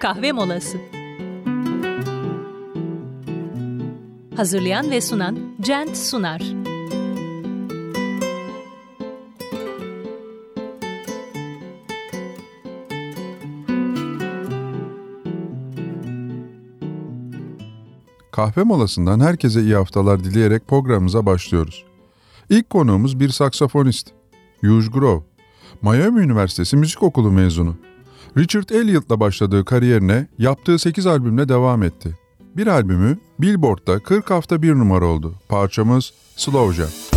kahve molası. Hazırlayan ve sunan Cent Sunar. Kahve molasından herkese iyi haftalar dileyerek programımıza başlıyoruz. İlk konuğumuz bir saksafonist. Hugh Grove. Miami Üniversitesi Müzik Okulu mezunu. Richard Elliott'la başladığı kariyerine yaptığı 8 albümle devam etti. Bir albümü Billboard'da 40 hafta bir numara oldu. Parçamız Slow Jam.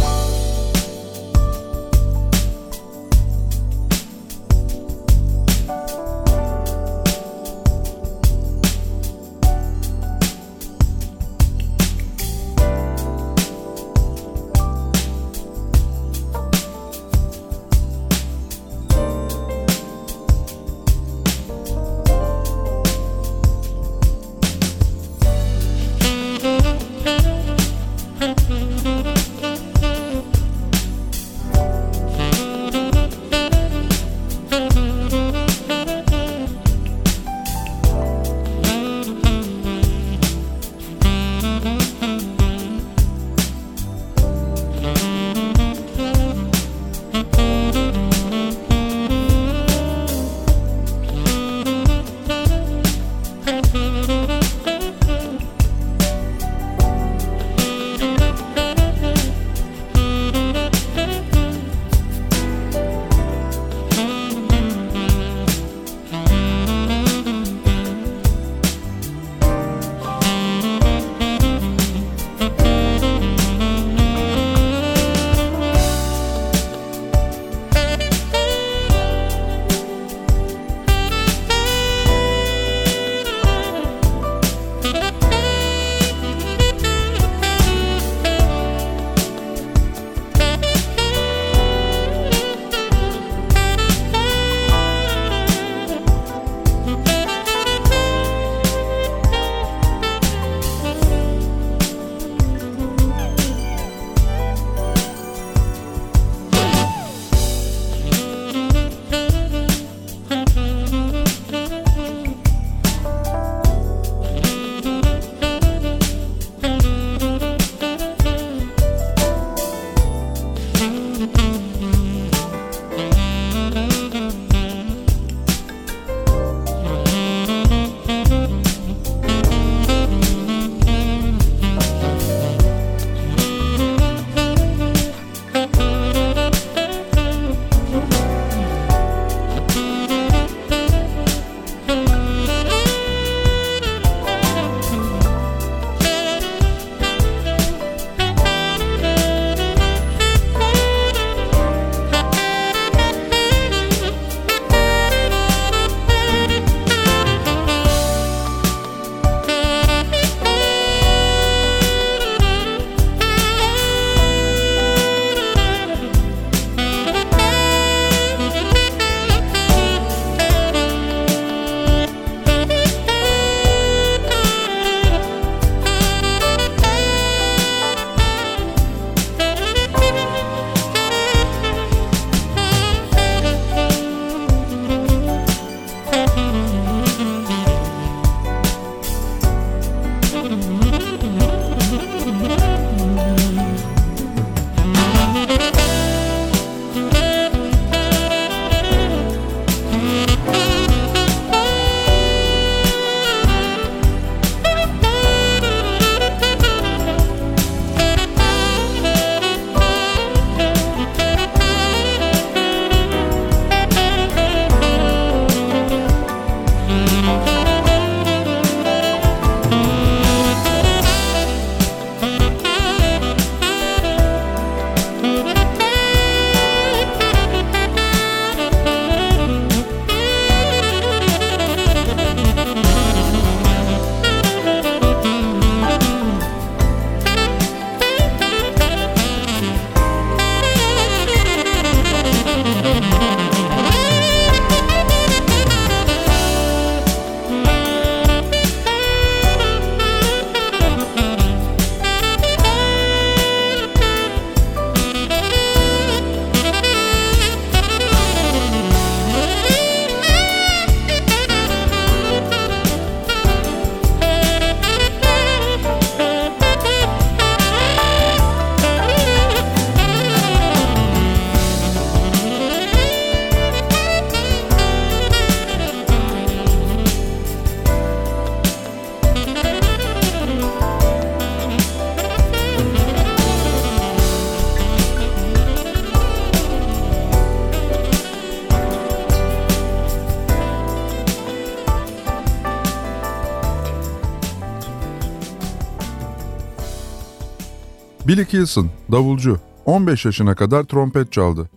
Billy Kilson, davulcu, 15 yaşına kadar trompet çaldı.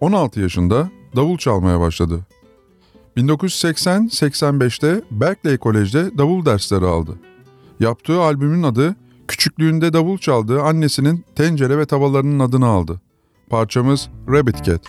16 yaşında davul çalmaya başladı. 1980-85'te Berkeley Kolej'de davul dersleri aldı. Yaptığı albümün adı küçüklüğünde davul çaldığı annesinin tencere ve tavalarının adını aldı. Parçamız Rabbit Cat.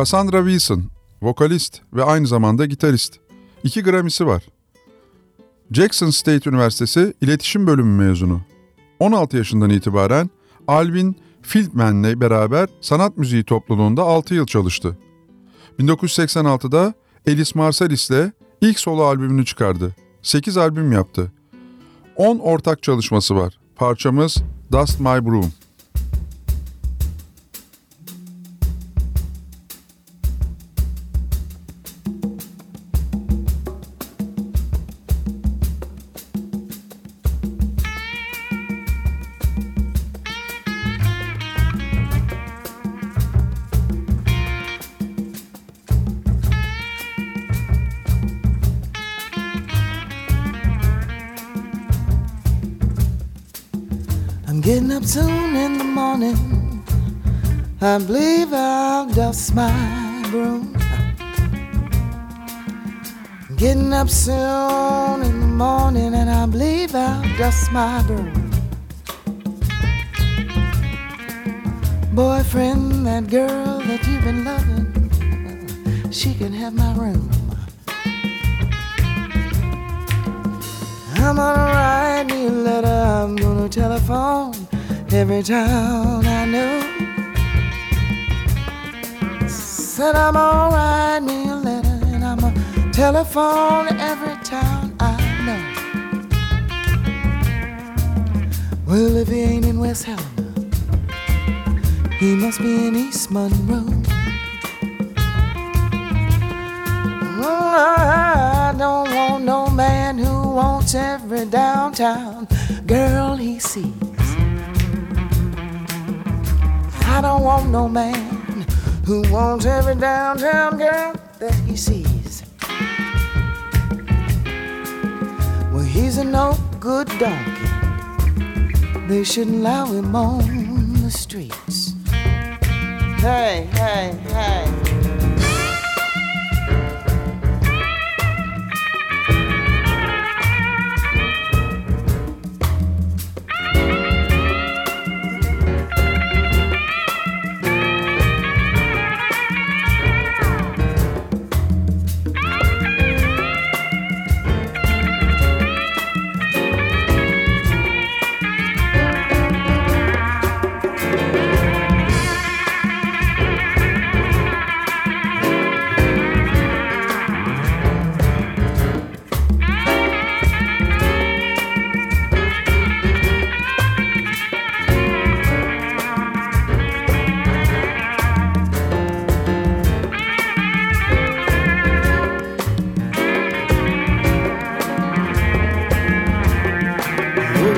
Cassandra Wilson, vokalist ve aynı zamanda gitarist. İki Grammy'si var. Jackson State Üniversitesi İletişim Bölümü mezunu. 16 yaşından itibaren Alvin Fieldman'le beraber sanat müziği topluluğunda 6 yıl çalıştı. 1986'da Elis Marsalis'le ilk solo albümünü çıkardı. 8 albüm yaptı. 10 ortak çalışması var. Parçamız Dust My Broom. Soon in the morning, and I believe I'll dust my broom. Boyfriend, that girl that you've been loving, she can have my room. I'm gonna write me a letter, I'm gonna telephone every town I know. Said I'm write me telephone every town I know. Well, if he ain't in West Helena, he must be in East Monroe. Oh, I don't want no man who wants every downtown girl he sees. I don't want no man who wants every downtown girl that he sees. He's a no good donkey. They shouldn't allow him on the streets. Hey, hey, hey.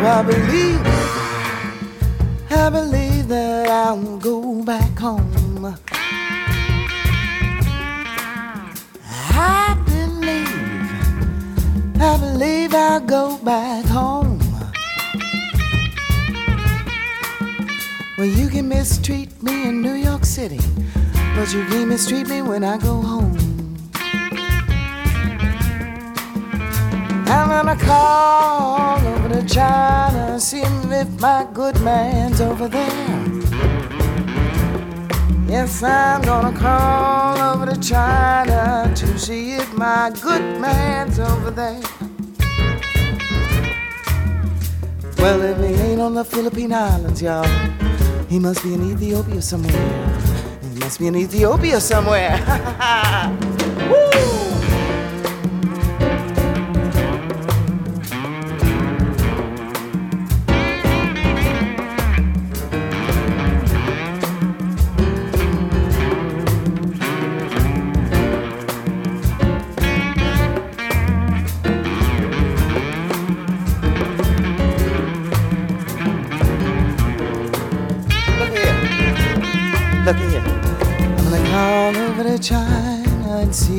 I believe, I believe that I'll go back home. I believe, I believe I'll go back home. Well, you can mistreat me in New York City, but you can mistreat me when I go home. I'm gonna call over to China, see if my good man's over there. Yes, I'm gonna call over to China to see if my good man's over there. Well, if he ain't on the Philippine Islands, y'all, he must be in Ethiopia somewhere. He must be in Ethiopia somewhere.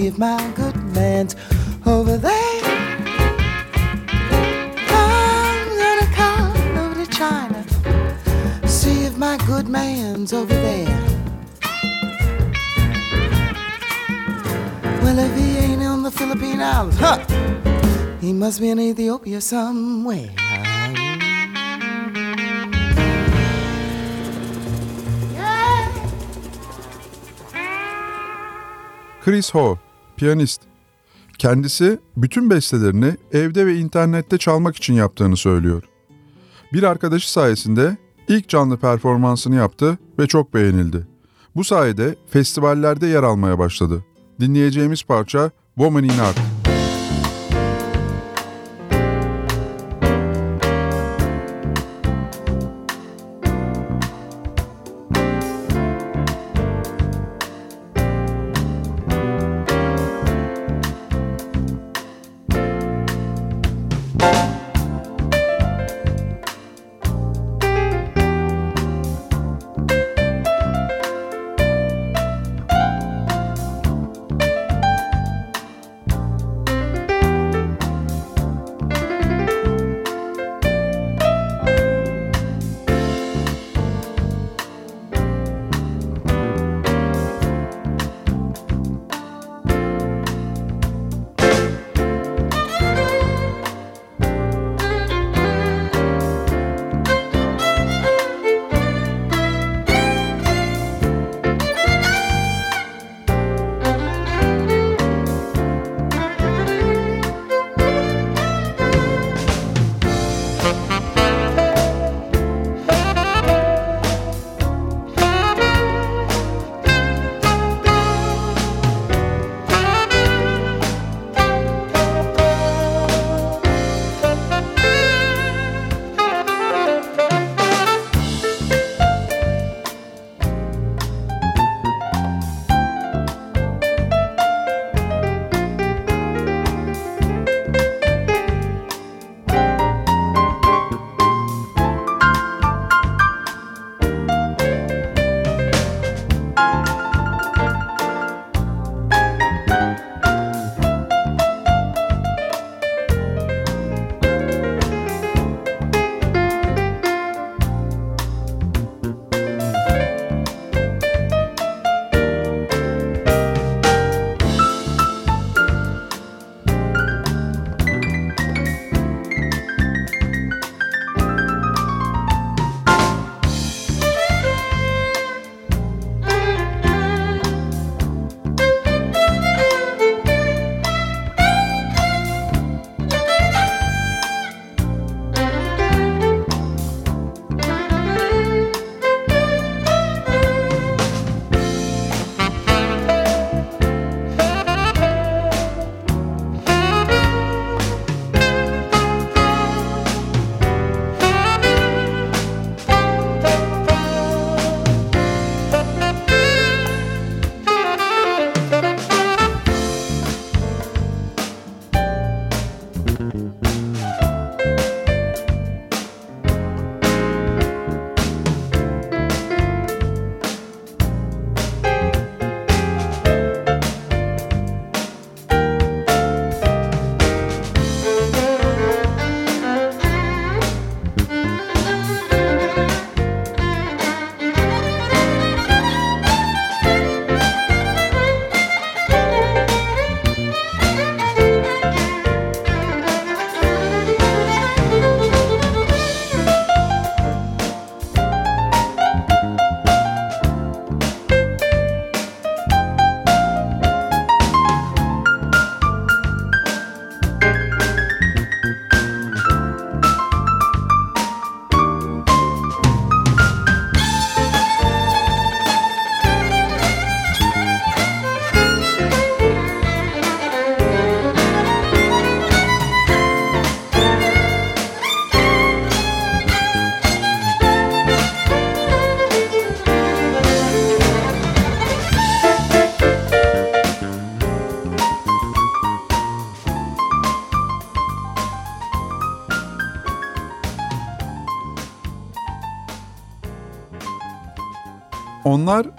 If my good man's over there. I'm gonna call over to China, see if my good man's over there. Well, if he ain't on the Philippine Islands, huh? He must be in Ethiopia somewhere. Chris Ho, piyanist. Kendisi bütün bestelerini evde ve internette çalmak için yaptığını söylüyor. Bir arkadaşı sayesinde ilk canlı performansını yaptı ve çok beğenildi. Bu sayede festivallerde yer almaya başladı. Dinleyeceğimiz parça Woman in Art.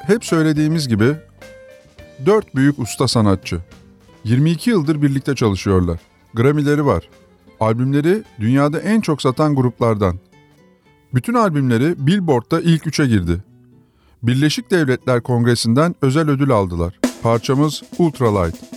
Hep söylediğimiz gibi dört büyük usta sanatçı. 22 yıldır birlikte çalışıyorlar. Grammy'leri var. Albümleri dünyada en çok satan gruplardan. Bütün albümleri Billboard'da ilk üçe girdi. Birleşik Devletler Kongresi'nden özel ödül aldılar. Parçamız Ultralight.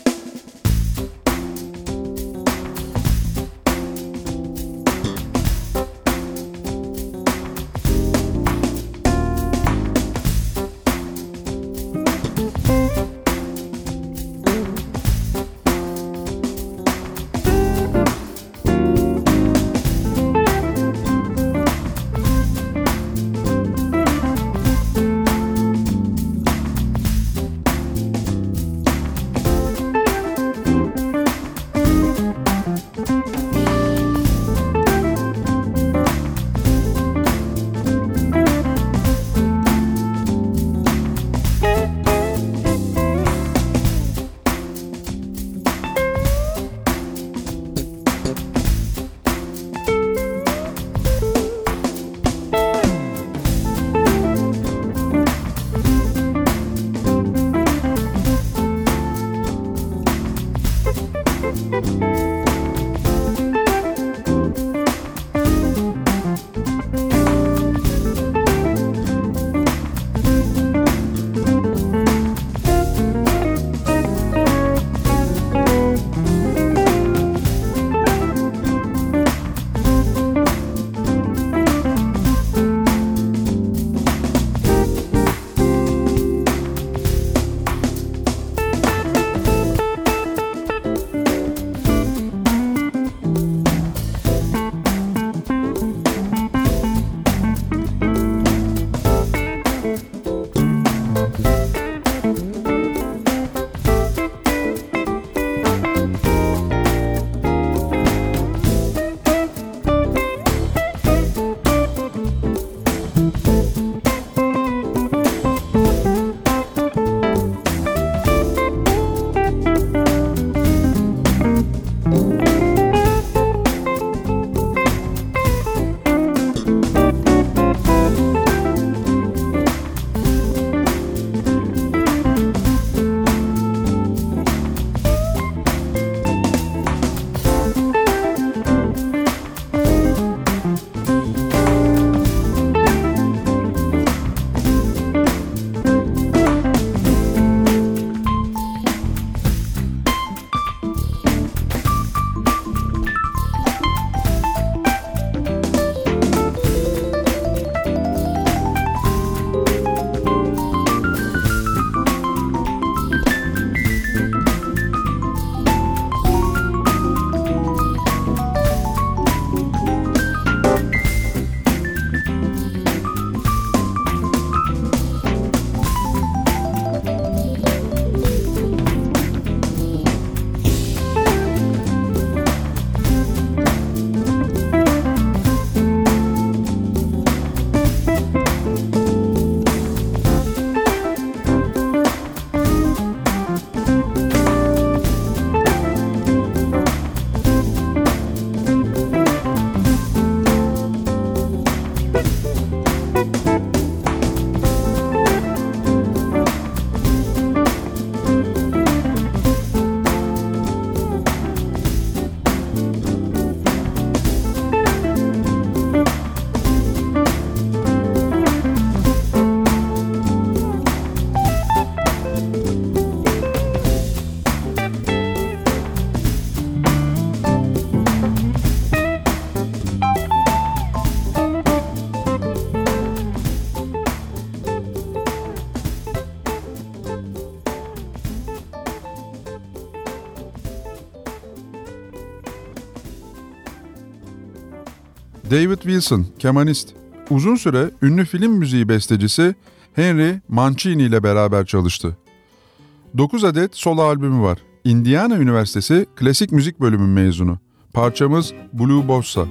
David Wilson, kemanist. Uzun süre ünlü film müziği bestecisi Henry Mancini ile beraber çalıştı. 9 adet solo albümü var. Indiana Üniversitesi Klasik Müzik Bölümü mezunu. Parçamız Blue Bossa.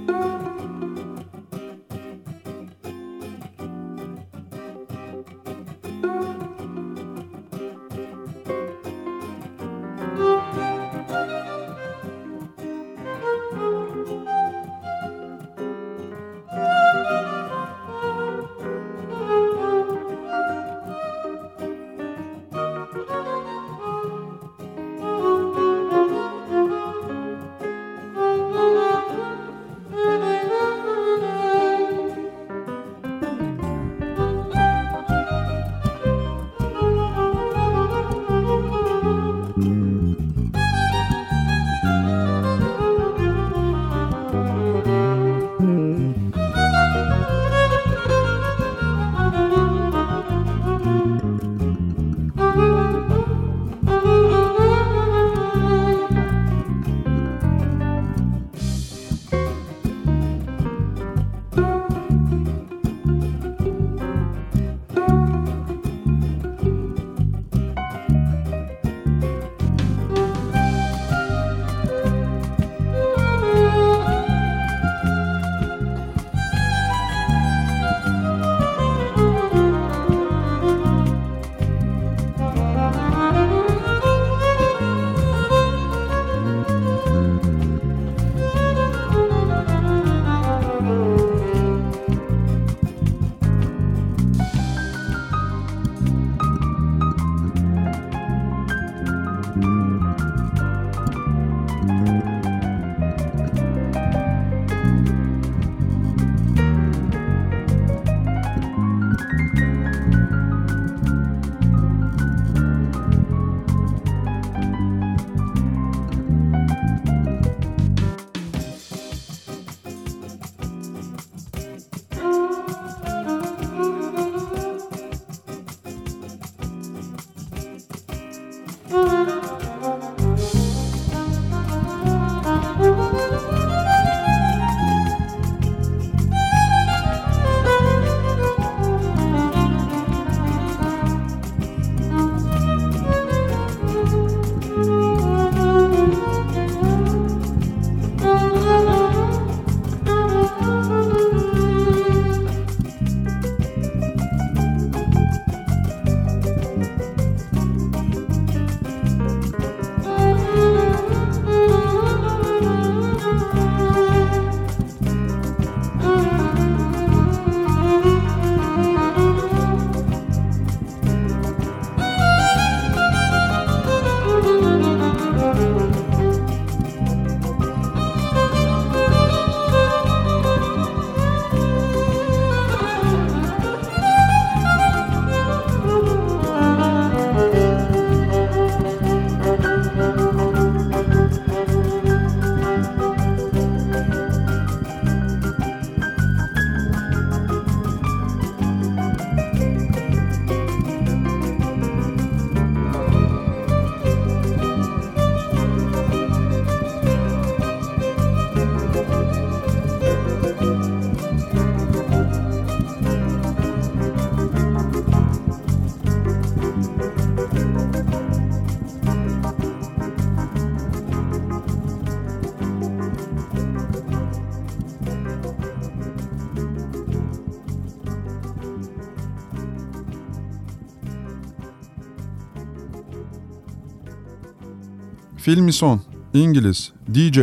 Phil Mison, İngiliz, DJ,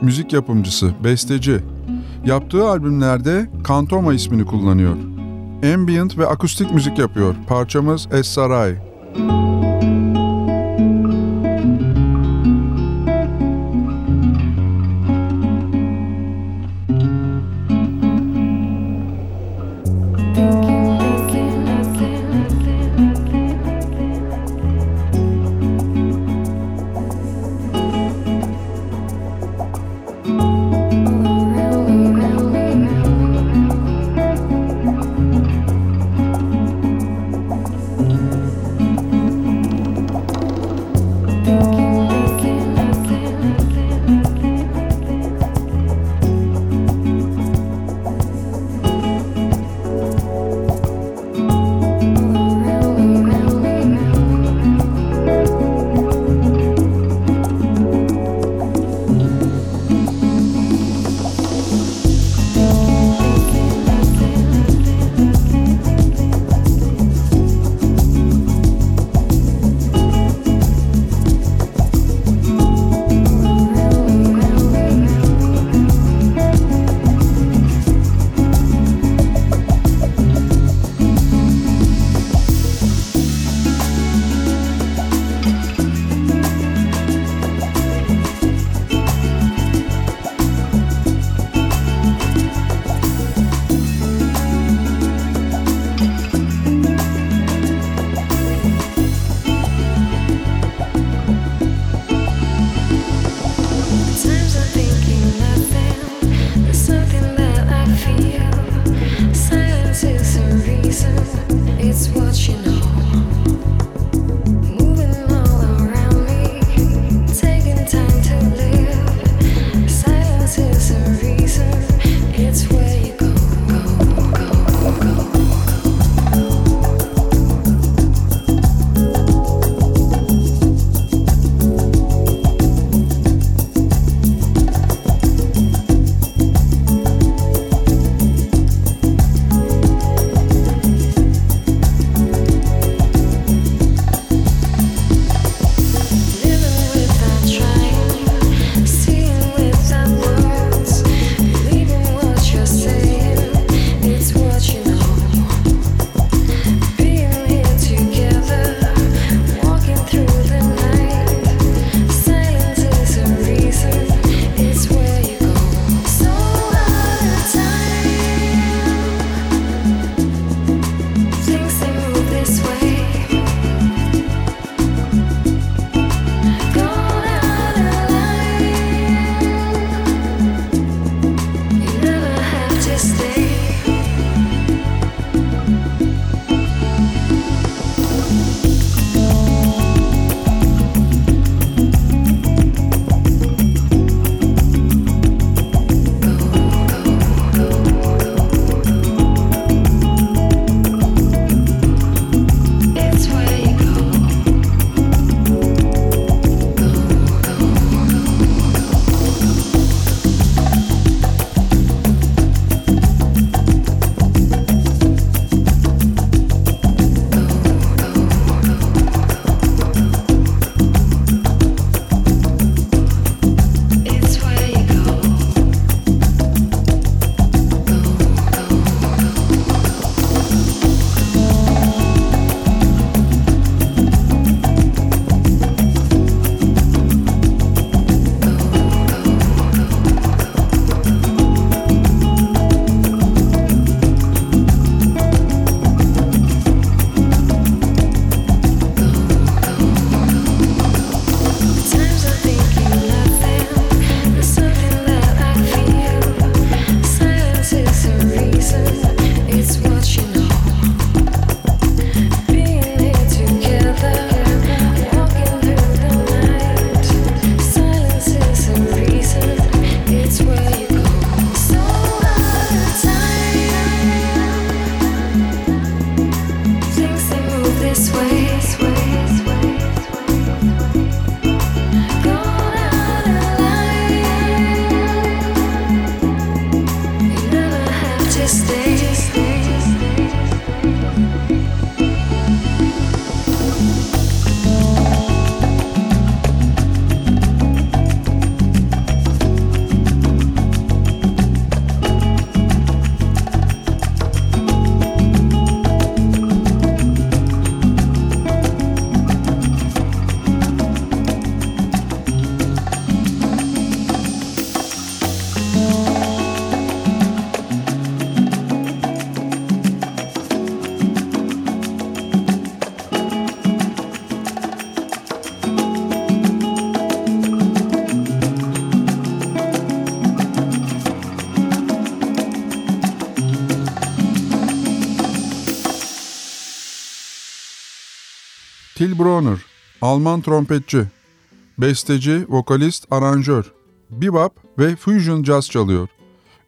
müzik yapımcısı, besteci. Yaptığı albümlerde Kantoma ismini kullanıyor. Ambient ve akustik müzik yapıyor. Parçamız Es Saray. what you know. Till Brunner, Alman trompetçi, besteci, vokalist, aranjör, bebop ve fusion caz çalıyor.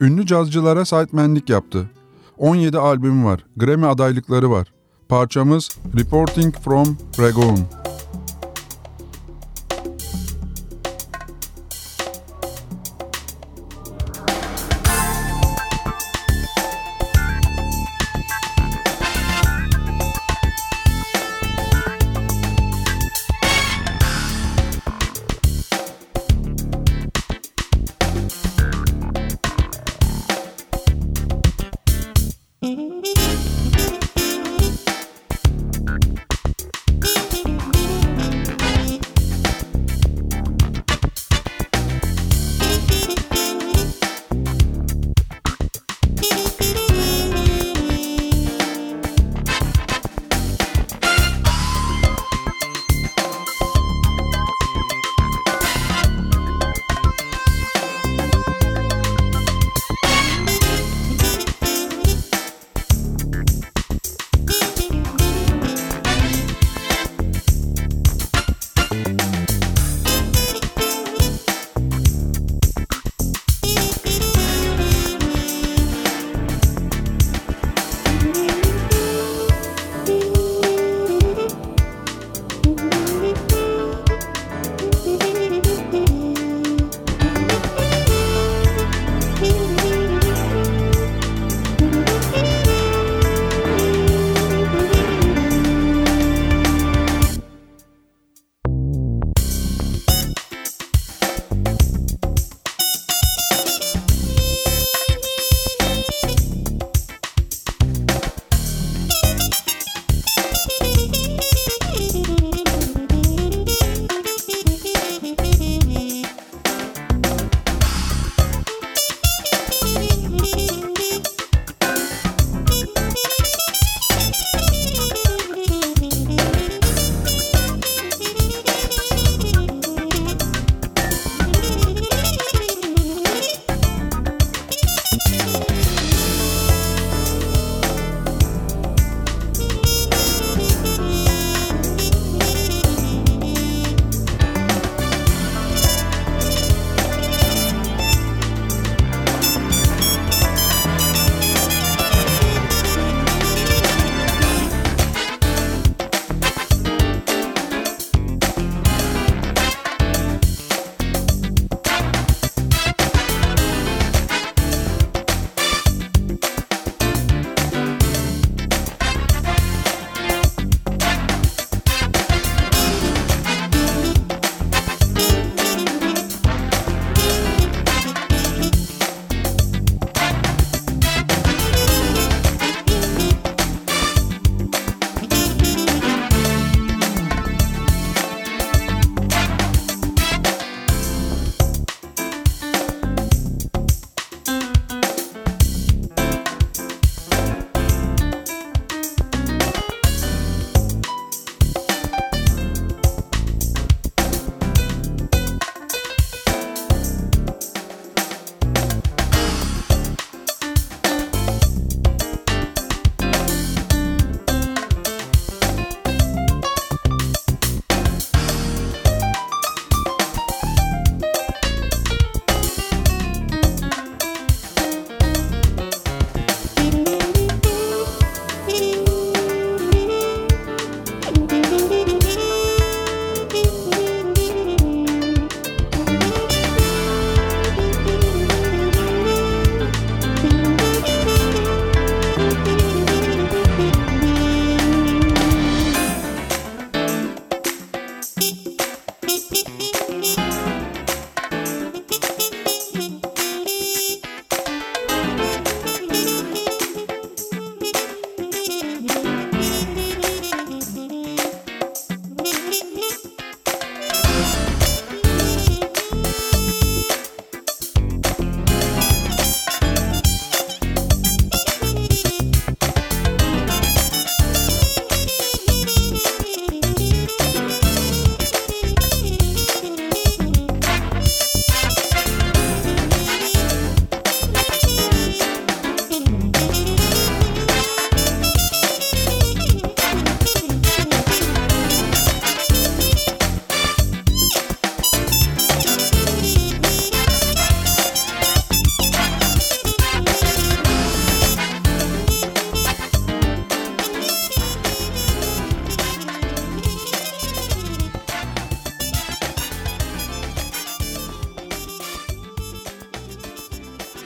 Ünlü cazcılara sidemenlik yaptı. 17 albüm var, Grammy adaylıkları var. Parçamız Reporting from Rangoon.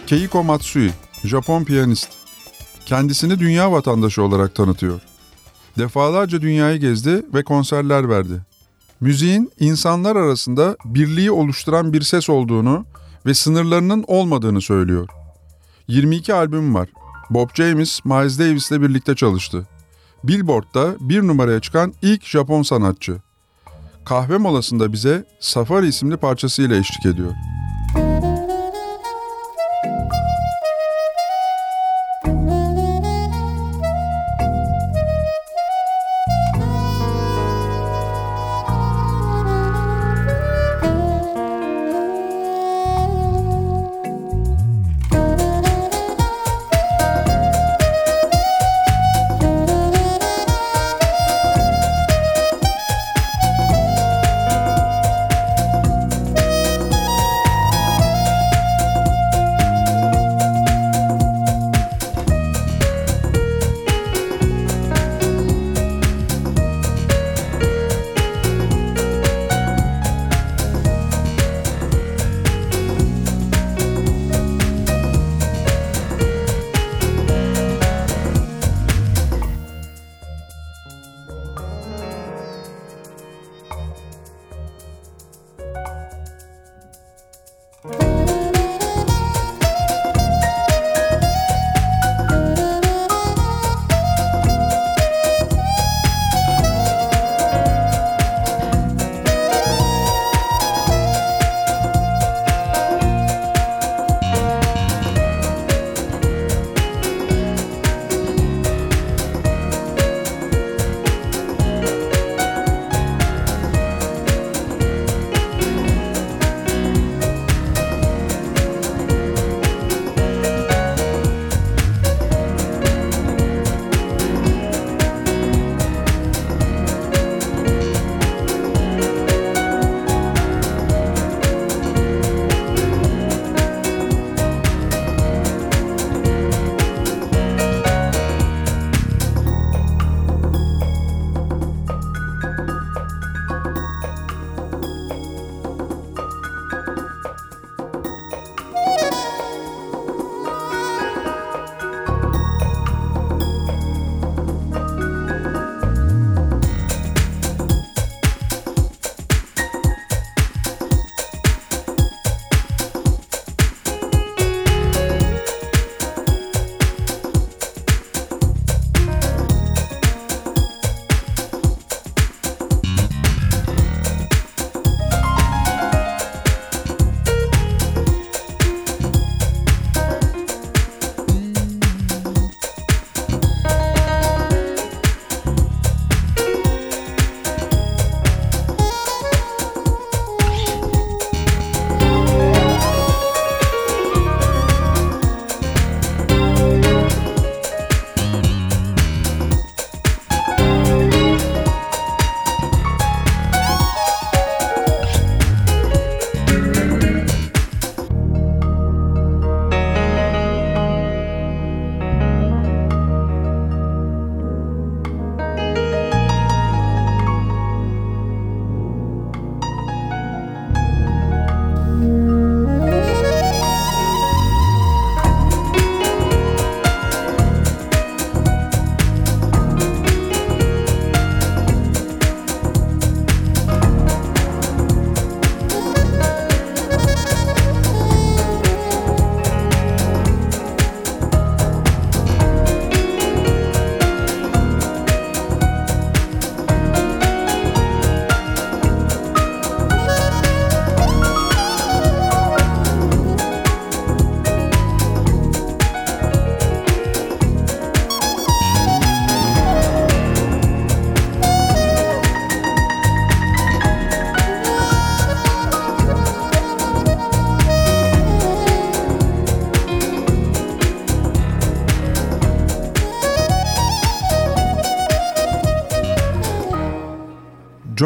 Keiko Matsui, Japon piyanist. Kendisini dünya vatandaşı olarak tanıtıyor. Defalarca dünyayı gezdi ve konserler verdi. Müziğin insanlar arasında birliği oluşturan bir ses olduğunu ve sınırlarının olmadığını söylüyor. 22 albüm var. Bob James, Miles Davis ile birlikte çalıştı. Billboard'da bir numaraya çıkan ilk Japon sanatçı. Kahve molasında bize Safari isimli parçasıyla eşlik ediyor.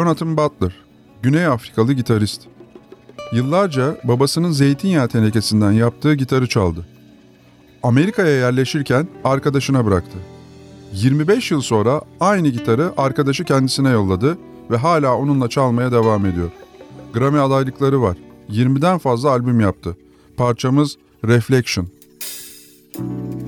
Jonathan Butler, Güney Afrikalı gitarist. Yıllarca babasının zeytinyağı tenekesinden yaptığı gitarı çaldı. Amerika'ya yerleşirken arkadaşına bıraktı. 25 yıl sonra aynı gitarı arkadaşı kendisine yolladı ve hala onunla çalmaya devam ediyor. Grammy adaylıkları var. 20'den fazla albüm yaptı. Parçamız Reflection. New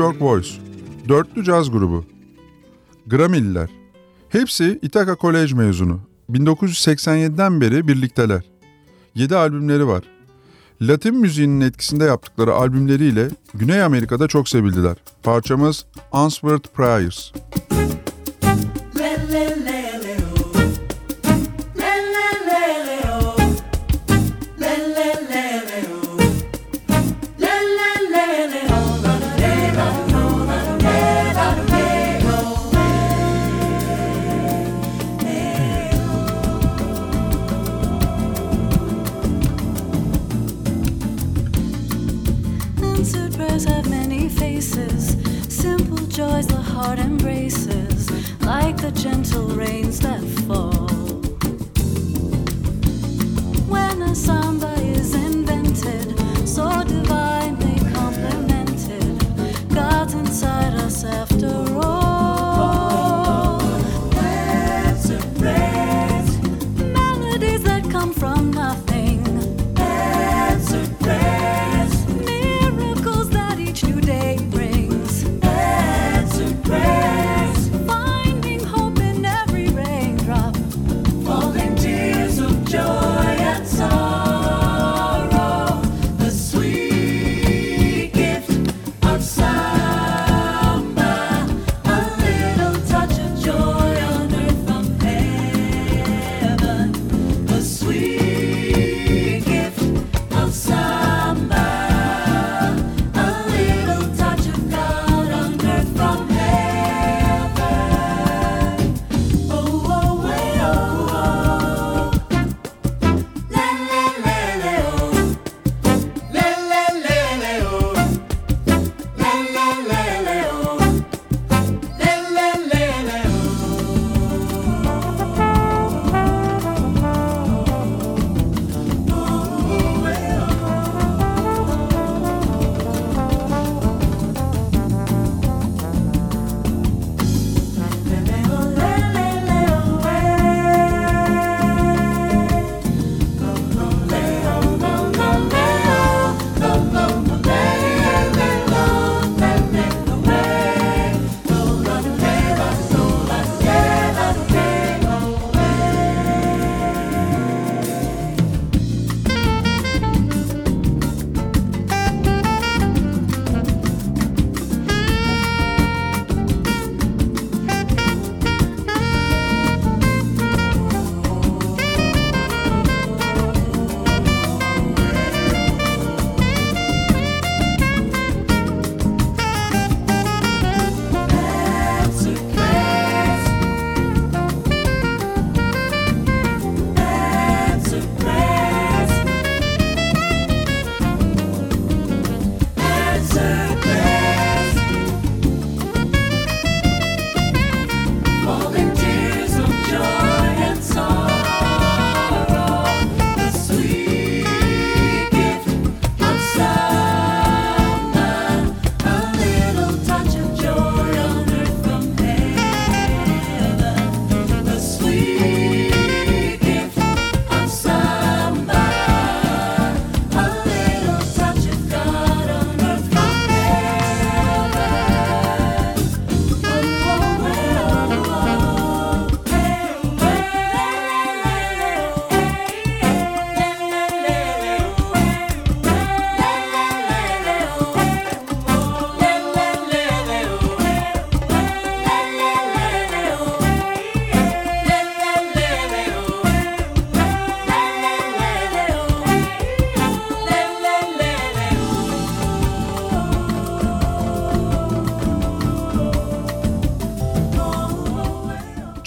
York Boys, dörtlü caz grubu, Gramilliler. Hepsi Ithaca College mezunu. 1987'den beri birlikteler. 7 albümleri var. Latin müziğinin etkisinde yaptıkları albümleriyle Güney Amerika'da çok sevildiler. Parçamız Answered Prayers. Müzik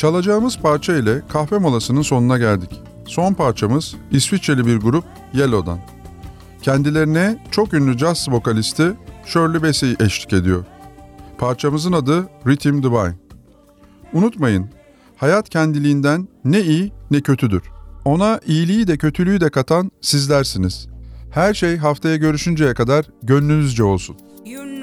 Çalacağımız parça ile kahve molasının sonuna geldik. Son parçamız İsviçreli bir grup Yellow'dan. Kendilerine çok ünlü caz vokalisti Shirley Bassey eşlik ediyor. Parçamızın adı Rhythm Divine. Unutmayın, hayat kendiliğinden ne iyi ne kötüdür. Ona iyiliği de kötülüğü de katan sizlersiniz. Her şey haftaya görüşünceye kadar gönlünüzce olsun. You know